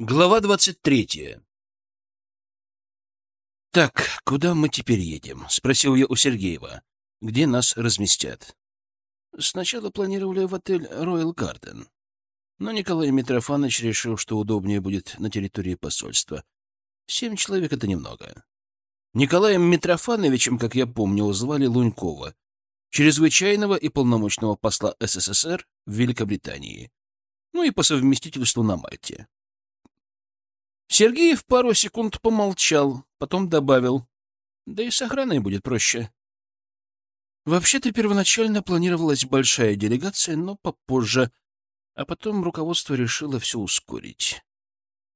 Глава двадцать третья. «Так, куда мы теперь едем?» — спросил я у Сергеева. «Где нас разместят?» Сначала планировали в отель «Роyal Гарден», но Николай Митрофанович решил, что удобнее будет на территории посольства. Семь человек — это немного. Николаем Митрофановичем, как я помнил, звали Лунькова, чрезвычайного и полномочного посла СССР в Великобритании, ну и по совместительству на Мальте. Сергеев пару секунд помолчал, потом добавил. Да и с охраной будет проще. Вообще-то первоначально планировалась большая делегация, но попозже, а потом руководство решило все ускорить.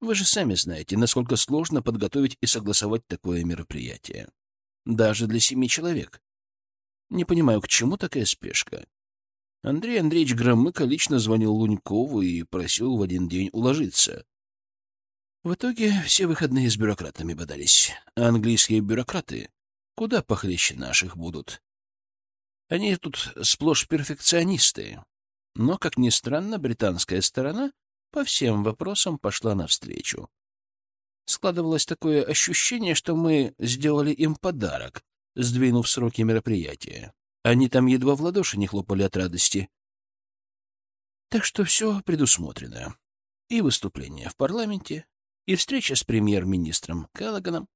Вы же сами знаете, насколько сложно подготовить и согласовать такое мероприятие. Даже для семи человек. Не понимаю, к чему такая спешка. Андрей Андреевич Громыко лично звонил Лунькову и просил в один день уложиться. В итоге все выходные с бюрократами бодались. А английские бюрократы куда похлеще наших будут. Они тут сплошь перфекционисты. Но, как ни странно, британская сторона по всем вопросам пошла навстречу. Складывалось такое ощущение, что мы сделали им подарок, сдвинув сроки мероприятия. Они там едва в ладоши не хлопали от радости. Так что все предусмотрено. И выступление в парламенте, и встреча с премьер-министром Келлоганом,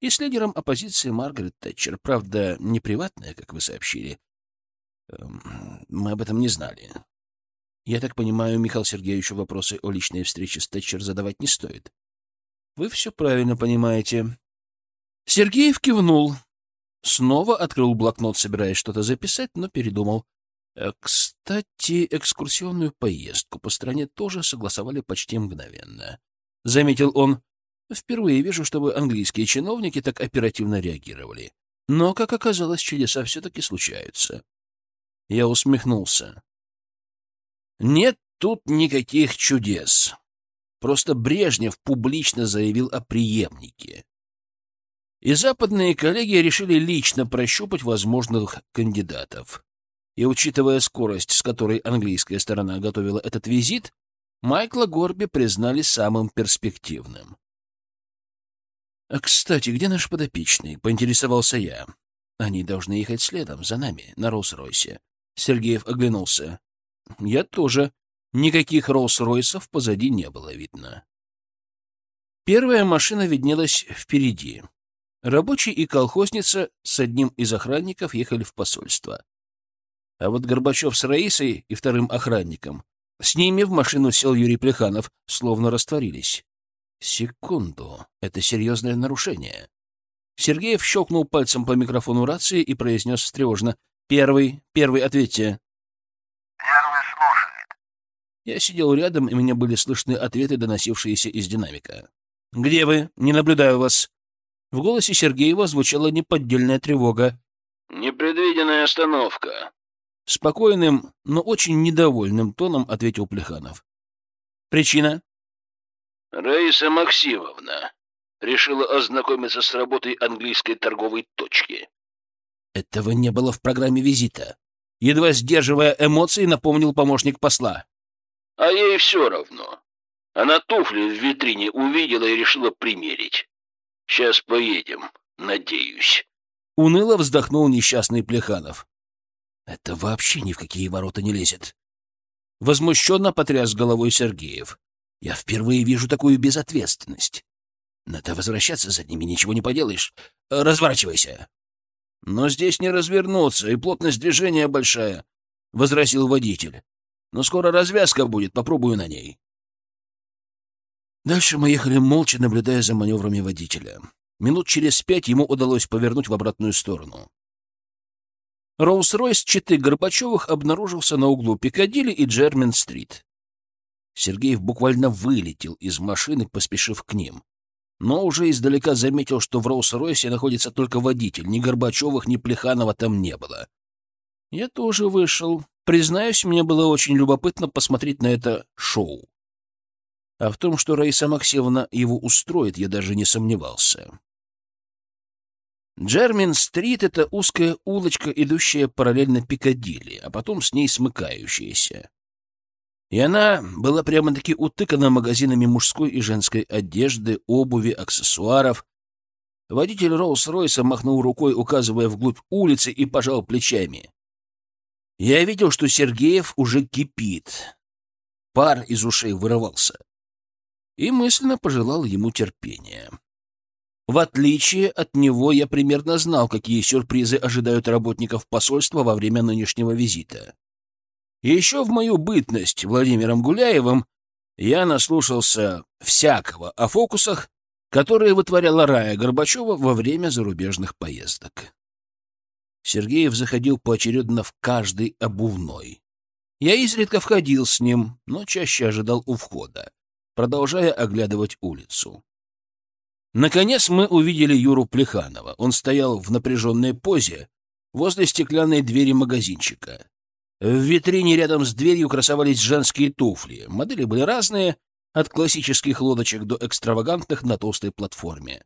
и с лидером оппозиции Маргарет Тэтчер. Правда, не приватная, как вы сообщили. Эм, мы об этом не знали. Я так понимаю, Михаил Сергеевичу вопросы о личной встрече с Тэтчер задавать не стоит. Вы все правильно понимаете. Сергеев кивнул. Снова открыл блокнот, собираясь что-то записать, но передумал. Э, кстати, экскурсионную поездку по стране тоже согласовали почти мгновенно. — заметил он. «Впервые вижу, чтобы английские чиновники так оперативно реагировали. Но, как оказалось, чудеса все-таки случаются». Я усмехнулся. «Нет тут никаких чудес. Просто Брежнев публично заявил о преемнике. И западные коллеги решили лично прощупать возможных кандидатов. И, учитывая скорость, с которой английская сторона готовила этот визит, Майкла Горби признали самым перспективным. «А, «Кстати, где наш подопечный?» — поинтересовался я. «Они должны ехать следом, за нами, на Роллс-Ройсе». Сергеев оглянулся. «Я тоже. Никаких Роллс-Ройсов позади не было видно». Первая машина виднелась впереди. Рабочий и колхозница с одним из охранников ехали в посольство. А вот Горбачев с Раисой и вторым охранником с ними в машину сел Юрий Плеханов, словно растворились. Секунду. Это серьезное нарушение. Сергеев щелкнул пальцем по микрофону рации и произнес встревожно. «Первый, первый, ответьте». «Первый слушает». Я сидел рядом, и меня были слышны ответы, доносившиеся из динамика. «Где вы? Не наблюдаю вас». В голосе Сергеева звучала неподдельная тревога. «Непредвиденная остановка. Спокойным, но очень недовольным тоном ответил Плеханов. Причина? Раиса Максимовна решила ознакомиться с работой английской торговой точки. Этого не было в программе визита. Едва сдерживая эмоции, напомнил помощник посла. А ей все равно. Она туфли в витрине увидела и решила примерить. Сейчас поедем, надеюсь. Уныло вздохнул несчастный Плеханов. Это вообще ни в какие ворота не лезет. Возмущенно потряс головой Сергеев. Я впервые вижу такую безответственность. Надо возвращаться за ними, ничего не поделаешь. Разворачивайся. Но здесь не развернуться, и плотность движения большая, — возразил водитель. Но скоро развязка будет, попробую на ней. Дальше мы ехали молча, наблюдая за маневрами водителя. Минут через пять ему удалось повернуть в обратную сторону. Роллс-Ройс Читы Горбачевых обнаружился на углу Пикадилли и Джермен-стрит. Сергеев буквально вылетел из машины, поспешив к ним. Но уже издалека заметил, что в Роллс-Ройсе находится только водитель. Ни Горбачевых, ни Плеханова там не было. Я тоже вышел. Признаюсь, мне было очень любопытно посмотреть на это шоу. А в том, что Раиса Максимовна его устроит, я даже не сомневался. Джермин-стрит — это узкая улочка, идущая параллельно Пикадилли, а потом с ней смыкающаяся. И она была прямо-таки утыкана магазинами мужской и женской одежды, обуви, аксессуаров. Водитель Роллс-Ройса махнул рукой, указывая вглубь улицы, и пожал плечами. Я видел, что Сергеев уже кипит. Пар из ушей вырывался. И мысленно пожелал ему терпения. В отличие от него, я примерно знал, какие сюрпризы ожидают работников посольства во время нынешнего визита. Еще в мою бытность Владимиром Гуляевым я наслушался всякого о фокусах, которые вытворяла Рая Горбачева во время зарубежных поездок. Сергеев заходил поочередно в каждый обувной. Я изредка входил с ним, но чаще ожидал у входа, продолжая оглядывать улицу. Наконец мы увидели Юру Плеханова. Он стоял в напряженной позе возле стеклянной двери магазинчика. В витрине рядом с дверью красовались женские туфли. Модели были разные, от классических лодочек до экстравагантных на толстой платформе.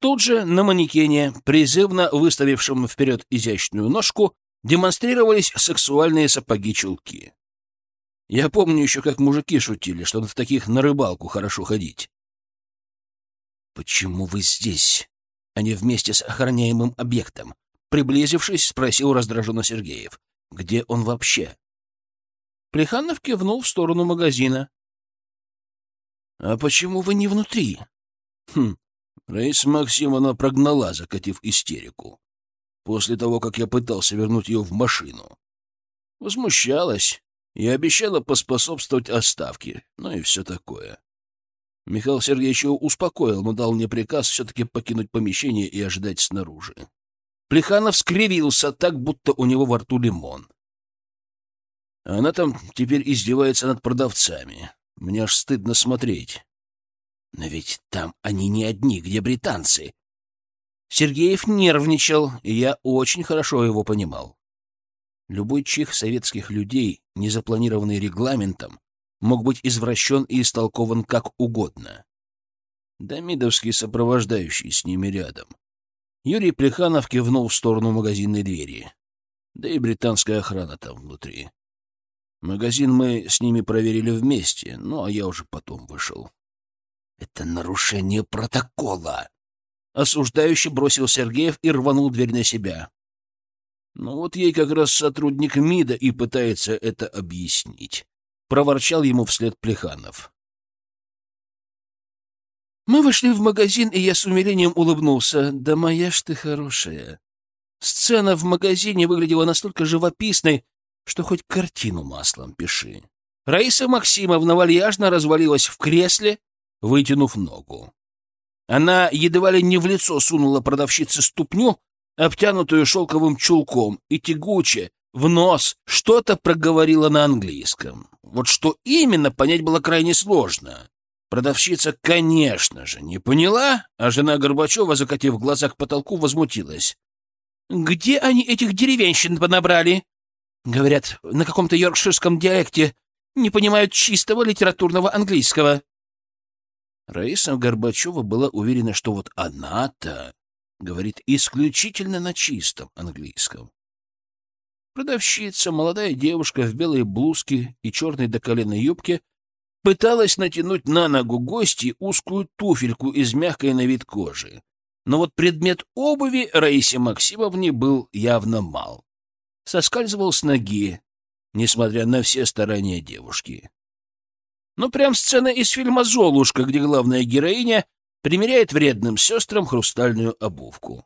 Тут же на манекене, призывно выставившем вперед изящную ножку, демонстрировались сексуальные сапоги-чулки. Я помню еще, как мужики шутили, что в таких на рыбалку хорошо ходить. «Почему вы здесь, а не вместе с охраняемым объектом?» Приблизившись, спросил раздраженно Сергеев. «Где он вообще?» Плеханов кивнул в сторону магазина. «А почему вы не внутри?» «Хм, Раиса Максимовна прогнала, закатив истерику. После того, как я пытался вернуть ее в машину. Возмущалась и обещала поспособствовать отставке, ну и все такое. Михаил Сергеевич успокоил, но дал мне приказ все-таки покинуть помещение и ожидать снаружи. Плеханов скривился так, будто у него во рту лимон. Она там теперь издевается над продавцами. Мне аж стыдно смотреть. Но ведь там они не одни, где британцы. Сергеев нервничал, и я очень хорошо его понимал. Любой чих советских людей, не запланированный регламентом, мог быть извращен и истолкован как угодно. Дамидовский сопровождающий с ними рядом. Юрий Плеханов кивнул в сторону магазинной двери. Да и британская охрана там внутри. Магазин мы с ними проверили вместе, ну а я уже потом вышел. Это нарушение протокола. Осуждающе бросил Сергеев и рванул дверь на себя. Ну вот ей как раз сотрудник МИДа и пытается это объяснить. — проворчал ему вслед Плеханов. Мы вошли в магазин, и я с умилением улыбнулся. Да моя ж ты хорошая. Сцена в магазине выглядела настолько живописной, что хоть картину маслом пиши. Раиса Максимовна вальяжно развалилась в кресле, вытянув ногу. Она едва ли не в лицо сунула продавщице ступню, обтянутую шелковым чулком, и тягуче, в нос, что-то проговорила на английском. Вот что именно, понять было крайне сложно. Продавщица, конечно же, не поняла, а жена Горбачева, закатив глаза к потолку, возмутилась. «Где они этих деревенщин понабрали?» Говорят, на каком-то йоркширском диалекте не понимают чистого литературного английского. Раиса Горбачева была уверена, что вот она-то говорит исключительно на чистом английском. Продавщица, молодая девушка в белой блузке и черной до колена юбке, пыталась натянуть на ногу гости узкую туфельку из мягкой на вид кожи. Но вот предмет обуви Раисе Максимовне был явно мал. Соскальзывал с ноги, несмотря на все старания девушки. Ну, прям сцена из фильма «Золушка», где главная героиня примеряет вредным сестрам хрустальную обувку.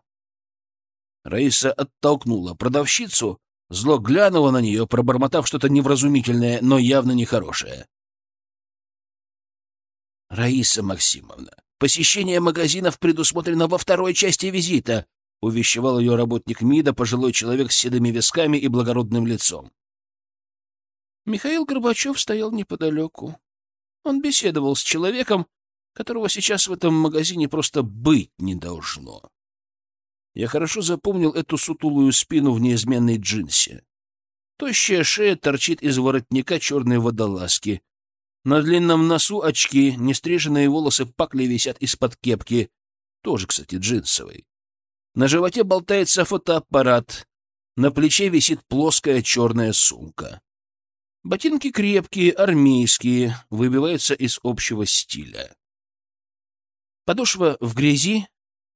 Раиса оттолкнула продавщицу, Зло глянуло на нее, пробормотав что-то невразумительное, но явно нехорошее. «Раиса Максимовна, посещение магазинов предусмотрено во второй части визита», — увещевал ее работник МИДа, пожилой человек с седыми висками и благородным лицом. Михаил Горбачев стоял неподалеку. Он беседовал с человеком, которого сейчас в этом магазине просто быть не должно. Я хорошо запомнил эту сутулую спину в неизменной джинсе. Тощая шея торчит из воротника черной водолазки. На длинном носу очки, нестриженные волосы пакли висят из-под кепки, тоже, кстати, джинсовой. На животе болтается фотоаппарат, на плече висит плоская черная сумка. Ботинки крепкие, армейские, выбиваются из общего стиля. Подошва в грязи,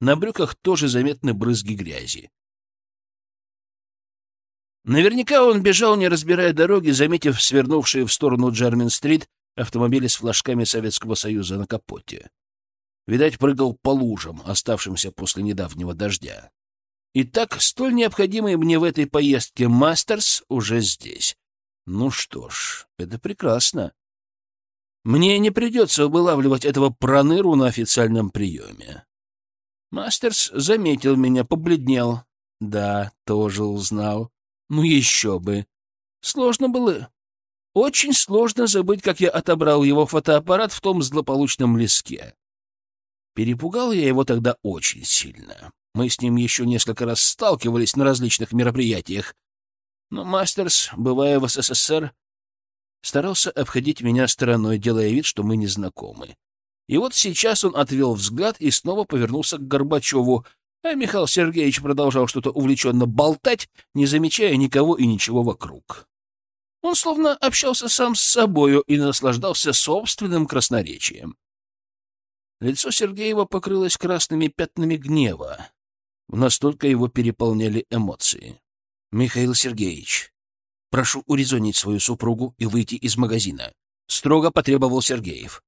на брюках тоже заметны брызги грязи. Наверняка он бежал, не разбирая дороги, заметив свернувшие в сторону Джермин-стрит автомобили с флажками Советского Союза на капоте. Видать, прыгал по лужам, оставшимся после недавнего дождя. Итак, столь необходимый мне в этой поездке Мастерс уже здесь. Ну что ж, это прекрасно. Мне не придется вылавливать этого проныру на официальном приеме. Мастерс заметил меня, побледнел. Да, тоже узнал. Ну еще бы. Сложно было... Очень сложно забыть, как я отобрал его фотоаппарат в том злополучном леске. Перепугал я его тогда очень сильно. Мы с ним еще несколько раз сталкивались на различных мероприятиях. Но Мастерс, бывая в СССР, старался обходить меня стороной, делая вид, что мы не знакомы. И вот сейчас он отвел взгляд и снова повернулся к Горбачеву, а Михаил Сергеевич продолжал что-то увлеченно болтать, не замечая никого и ничего вокруг. Он словно общался сам с собою и наслаждался собственным красноречием. Лицо Сергеева покрылось красными пятнами гнева. Настолько его переполняли эмоции. «Михаил Сергеевич, прошу урезонить свою супругу и выйти из магазина», — строго потребовал Сергеев.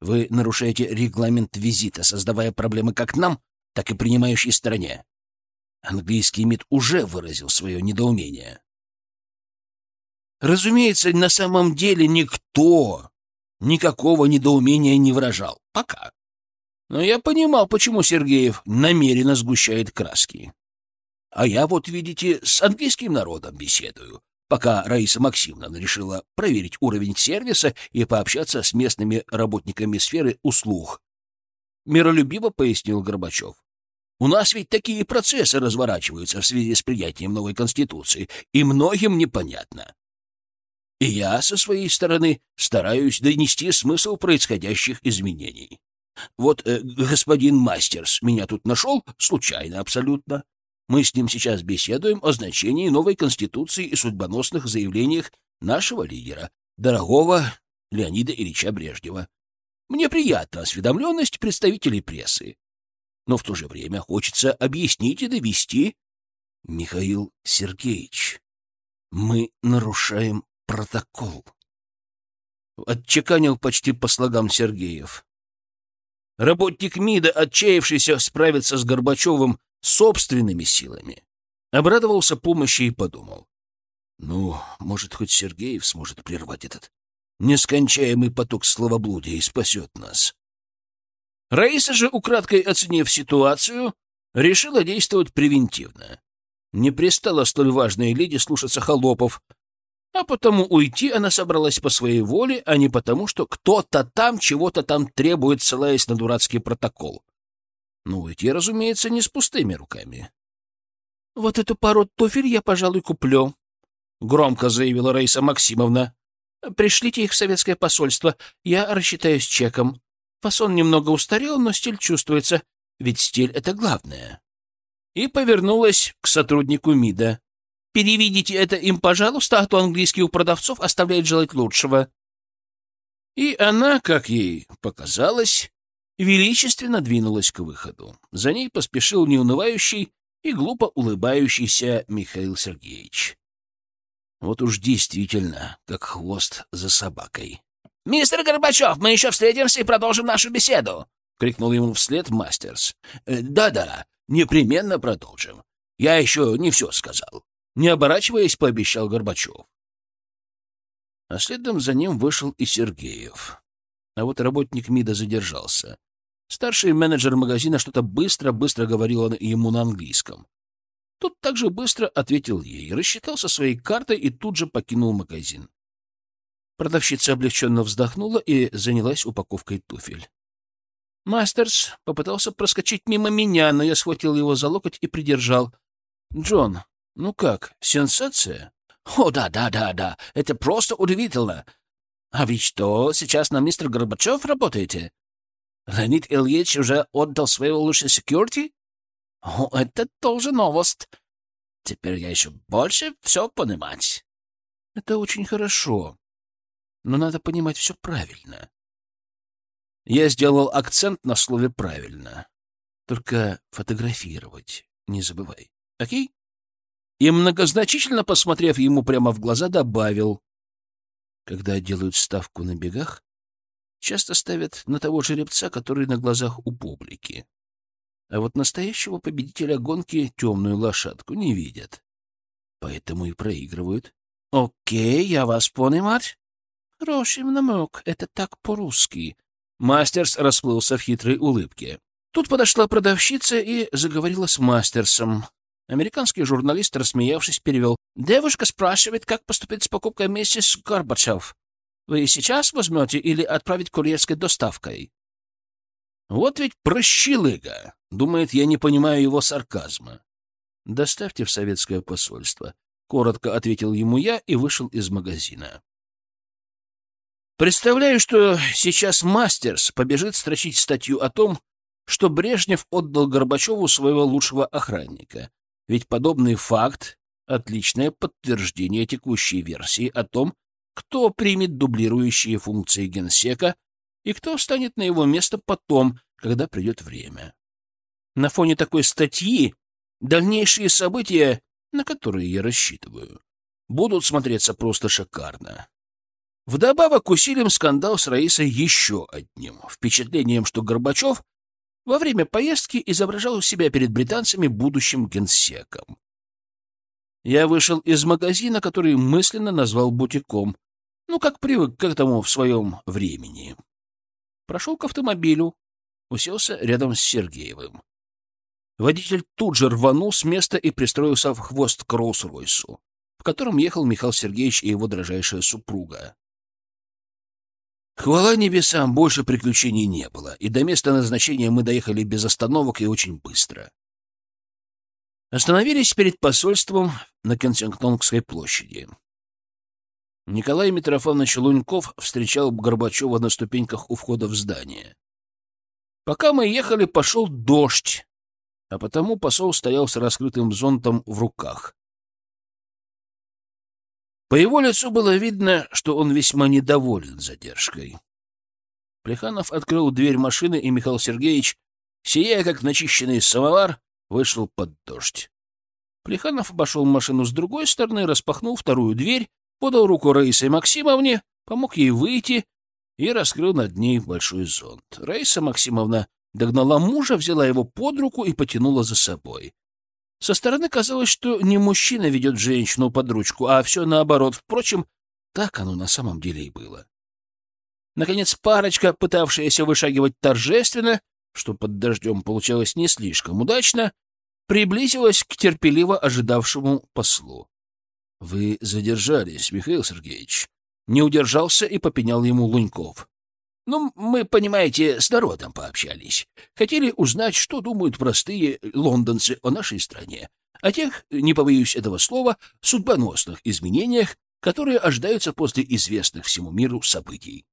«Вы нарушаете регламент визита, создавая проблемы как нам, так и принимающей стороне. Английский МИД уже выразил свое недоумение. Разумеется, на самом деле никто никакого недоумения не выражал. Пока. Но я понимал, почему Сергеев намеренно сгущает краски. А я вот, видите, с английским народом беседую, пока Раиса Максимовна решила проверить уровень сервиса и пообщаться с местными работниками сферы услуг. Миролюбиво пояснил Горбачев. У нас ведь такие процессы разворачиваются в связи с принятием новой Конституции, и многим непонятно. И я, со своей стороны, стараюсь донести смысл происходящих изменений. Вот э, господин Мастерс меня тут нашел, случайно абсолютно. Мы с ним сейчас беседуем о значении новой Конституции и судьбоносных заявлениях нашего лидера, дорогого Леонида Ильича Брежнева. Мне приятна осведомленность представителей прессы но в то же время хочется объяснить и довести. Михаил Сергеевич, мы нарушаем протокол. Отчеканил почти по слогам Сергеев. Работник МИДа, отчаявшийся справиться с Горбачевым собственными силами, обрадовался помощи и подумал. Ну, может, хоть Сергеев сможет прервать этот нескончаемый поток словоблудия и спасет нас. Раиса же, украдкой оценив ситуацию, решила действовать превентивно. Не пристала столь важной леди слушаться холопов, а потому уйти она собралась по своей воле, а не потому, что кто-то там чего-то там требует, ссылаясь на дурацкий протокол. Ну, уйти, разумеется, не с пустыми руками. — Вот эту пару туфель я, пожалуй, куплю, — громко заявила Раиса Максимовна. — Пришлите их в советское посольство, я рассчитаюсь чеком. Фасон немного устарел, но стиль чувствуется, ведь стиль — это главное. И повернулась к сотруднику МИДа. «Переведите это им, пожалуйста, а то английский у продавцов оставляет желать лучшего». И она, как ей показалось, величественно двинулась к выходу. За ней поспешил неунывающий и глупо улыбающийся Михаил Сергеевич. Вот уж действительно, как хвост за собакой. «Мистер Горбачев, мы еще встретимся и продолжим нашу беседу!» — крикнул ему вслед Мастерс. «Э, «Да-да, непременно продолжим. Я еще не все сказал». Не оборачиваясь, пообещал Горбачев. А следом за ним вышел и Сергеев. А вот работник МИДа задержался. Старший менеджер магазина что-то быстро-быстро говорил ему на английском. Тот также быстро ответил ей, рассчитался своей картой и тут же покинул магазин. Продавщица облегченно вздохнула и занялась упаковкой туфель. Мастерс попытался проскочить мимо меня, но я схватил его за локоть и придержал. «Джон, ну как, сенсация?» «О, да, да, да, да, это просто удивительно. А ведь что, сейчас на мистер Горбачев работаете? Леонид Ильич уже отдал своего лучшего секьюрити? О, это тоже новость. Теперь я еще больше все понимать». «Это очень хорошо», но надо понимать все правильно. Я сделал акцент на слове «правильно». Только фотографировать не забывай. Окей? И многозначительно, посмотрев ему прямо в глаза, добавил. Когда делают ставку на бегах, часто ставят на того жеребца, который на глазах у публики. А вот настоящего победителя гонки темную лошадку не видят. Поэтому и проигрывают. — Окей, я вас понимаю. — Хороший намек, это так по-русски. Мастерс расплылся в хитрой улыбке. Тут подошла продавщица и заговорила с Мастерсом. Американский журналист, рассмеявшись, перевел. «Девушка спрашивает, как поступить с покупкой миссис Горбачев. Вы сейчас возьмете или отправить курьерской доставкой?» «Вот ведь прощелыга!» Думает, я не понимаю его сарказма. «Доставьте в советское посольство», — коротко ответил ему я и вышел из магазина. Представляю, что сейчас Мастерс побежит строчить статью о том, что Брежнев отдал Горбачеву своего лучшего охранника, ведь подобный факт — отличное подтверждение текущей версии о том, кто примет дублирующие функции генсека и кто станет на его место потом, когда придет время. На фоне такой статьи дальнейшие события, на которые я рассчитываю, будут смотреться просто шикарно. Вдобавок усилим скандал с Раисой еще одним впечатлением, что Горбачев во время поездки изображал себя перед британцами будущим генсеком. Я вышел из магазина, который мысленно назвал бутиком, ну, как привык к этому в своем времени. Прошел к автомобилю, уселся рядом с Сергеевым. Водитель тут же рванул с места и пристроился в хвост к Роллс-Ройсу, в котором ехал Михаил Сергеевич и его дрожайшая супруга. Хвала небесам, больше приключений не было, и до места назначения мы доехали без остановок и очень быстро. Остановились перед посольством на Кенсингтонской площади. Николай Митрофанович Луньков встречал Горбачева на ступеньках у входа в здание. Пока мы ехали, пошел дождь, а потому посол стоял с раскрытым зонтом в руках. По его лицу было видно, что он весьма недоволен задержкой. Плеханов открыл дверь машины, и Михаил Сергеевич, сияя как начищенный самовар, вышел под дождь. Плеханов обошел машину с другой стороны, распахнул вторую дверь, подал руку Раисе Максимовне, помог ей выйти и раскрыл над ней большой зонт. Раиса Максимовна догнала мужа, взяла его под руку и потянула за собой. Со стороны казалось, что не мужчина ведет женщину под ручку, а все наоборот. Впрочем, так оно на самом деле и было. Наконец, парочка, пытавшаяся вышагивать торжественно, что под дождем получалось не слишком удачно, приблизилась к терпеливо ожидавшему послу. — Вы задержались, Михаил Сергеевич. Не удержался и попенял ему Луньков. Ну, мы, понимаете, с народом пообщались. Хотели узнать, что думают простые лондонцы о нашей стране, о тех, не побоюсь этого слова, судьбоносных изменениях, которые ожидаются после известных всему миру событий.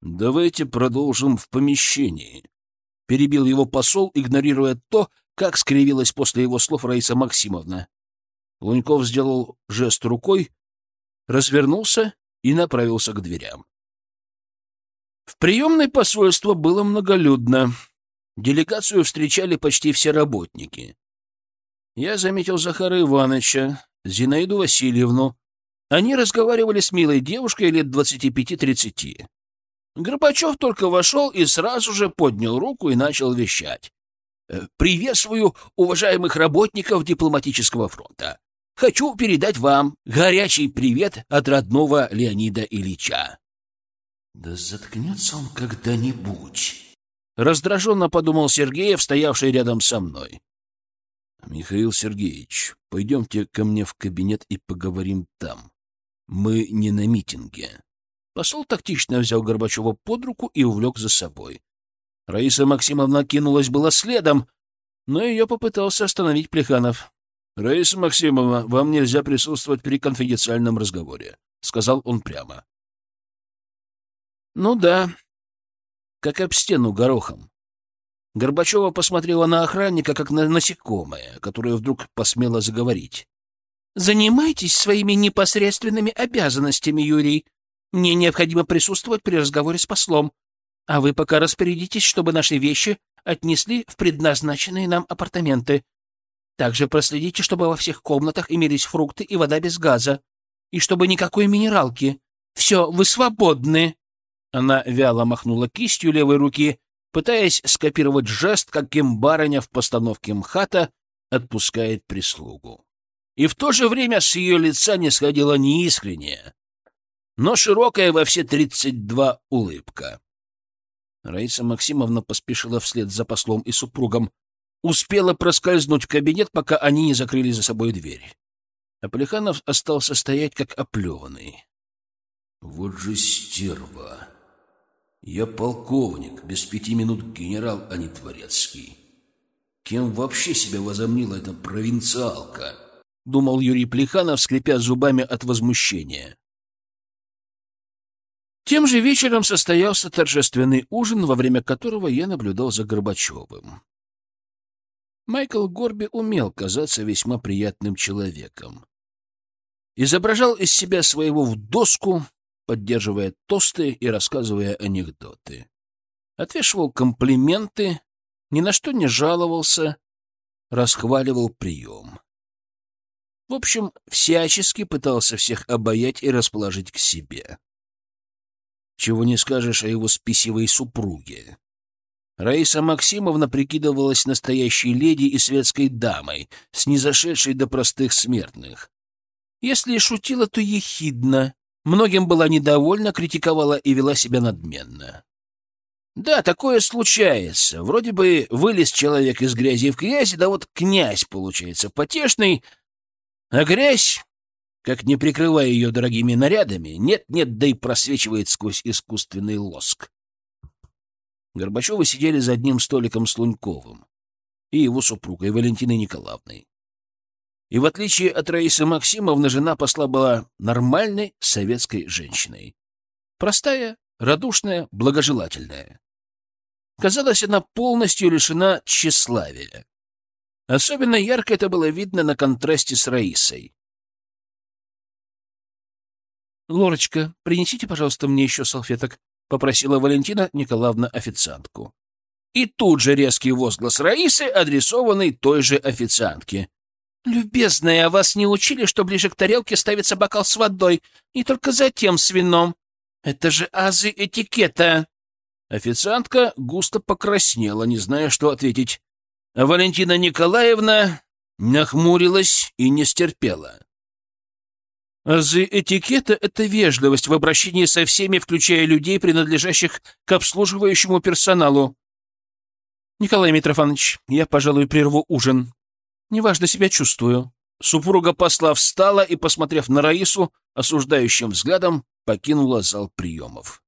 «Давайте продолжим в помещении», — перебил его посол, игнорируя то, как скривилась после его слов Раиса Максимовна. Луньков сделал жест рукой, развернулся и направился к дверям. В приемной посольства было многолюдно. Делегацию встречали почти все работники. Я заметил Захара Ивановича, Зинаиду Васильевну. Они разговаривали с милой девушкой лет двадцати пяти-тридцати. Горбачев только вошел и сразу же поднял руку и начал вещать. «Э, «Приветствую уважаемых работников дипломатического фронта. Хочу передать вам горячий привет от родного Леонида Ильича. Да заткнется он когда-нибудь. Раздраженно подумал Сергеев, стоявший рядом со мной. Михаил Сергеевич, пойдемте ко мне в кабинет и поговорим там. Мы не на митинге. Посол тактично взял Горбачева под руку и увлек за собой. Раиса Максимовна кинулась была следом, но ее попытался остановить Плеханов. — Раиса Максимовна, вам нельзя присутствовать при конфиденциальном разговоре, — сказал он прямо. Ну да, как об стену горохом. Горбачева посмотрела на охранника, как на насекомое, которое вдруг посмело заговорить. «Занимайтесь своими непосредственными обязанностями, Юрий. Мне необходимо присутствовать при разговоре с послом, а вы пока распорядитесь, чтобы наши вещи отнесли в предназначенные нам апартаменты. Также проследите, чтобы во всех комнатах имелись фрукты и вода без газа, и чтобы никакой минералки. Все, вы свободны!» Она вяло махнула кистью левой руки, пытаясь скопировать жест, каким барыня в постановке МХАТа отпускает прислугу. И в то же время с ее лица не сходила неискренняя, но широкая во все тридцать два улыбка. Раиса Максимовна поспешила вслед за послом и супругом, успела проскользнуть в кабинет, пока они не закрыли за собой дверь. А Полиханов остался стоять, как оплеванный. «Вот же стерва! Я полковник, без пяти минут генерал, а не дворецкий. Кем вообще себя возомнила эта провинциалка?» — думал Юрий Плеханов, скрипя зубами от возмущения. Тем же вечером состоялся торжественный ужин, во время которого я наблюдал за Горбачевым. Майкл Горби умел казаться весьма приятным человеком. Изображал из себя своего в доску, поддерживая тосты и рассказывая анекдоты. Отвешивал комплименты, ни на что не жаловался, расхваливал прием. В общем, всячески пытался всех обаять и расположить к себе. Чего не скажешь о его спесивой супруге. Раиса Максимовна прикидывалась настоящей леди и светской дамой, снизошедшей до простых смертных. Если шутила, то ехидно. Многим была недовольна, критиковала и вела себя надменно. Да, такое случается. Вроде бы вылез человек из грязи в грязи, да вот князь получается потешный, а грязь как не прикрывая ее дорогими нарядами, нет-нет, да и просвечивает сквозь искусственный лоск. Горбачевы сидели за одним столиком с Луньковым и его супругой Валентиной Николаевной. И в отличие от Раисы Максимовны, жена посла была нормальной советской женщиной. Простая, радушная, благожелательная. Казалось, она полностью лишена тщеславия. Особенно ярко это было видно на контрасте с Раисой. «Лорочка, принесите, пожалуйста, мне еще салфеток», — попросила Валентина Николаевна официантку. И тут же резкий возглас Раисы, адресованный той же официантке. «Любезная, а вас не учили, что ближе к тарелке ставится бокал с водой, и только затем с вином? Это же азы этикета!» Официантка густо покраснела, не зная, что ответить. А Валентина Николаевна нахмурилась и не стерпела. Азы этикета — это вежливость в обращении со всеми, включая людей, принадлежащих к обслуживающему персоналу. Николай Митрофанович, я, пожалуй, прерву ужин. Неважно себя чувствую. Супруга посла встала и, посмотрев на Раису, осуждающим взглядом покинула зал приемов.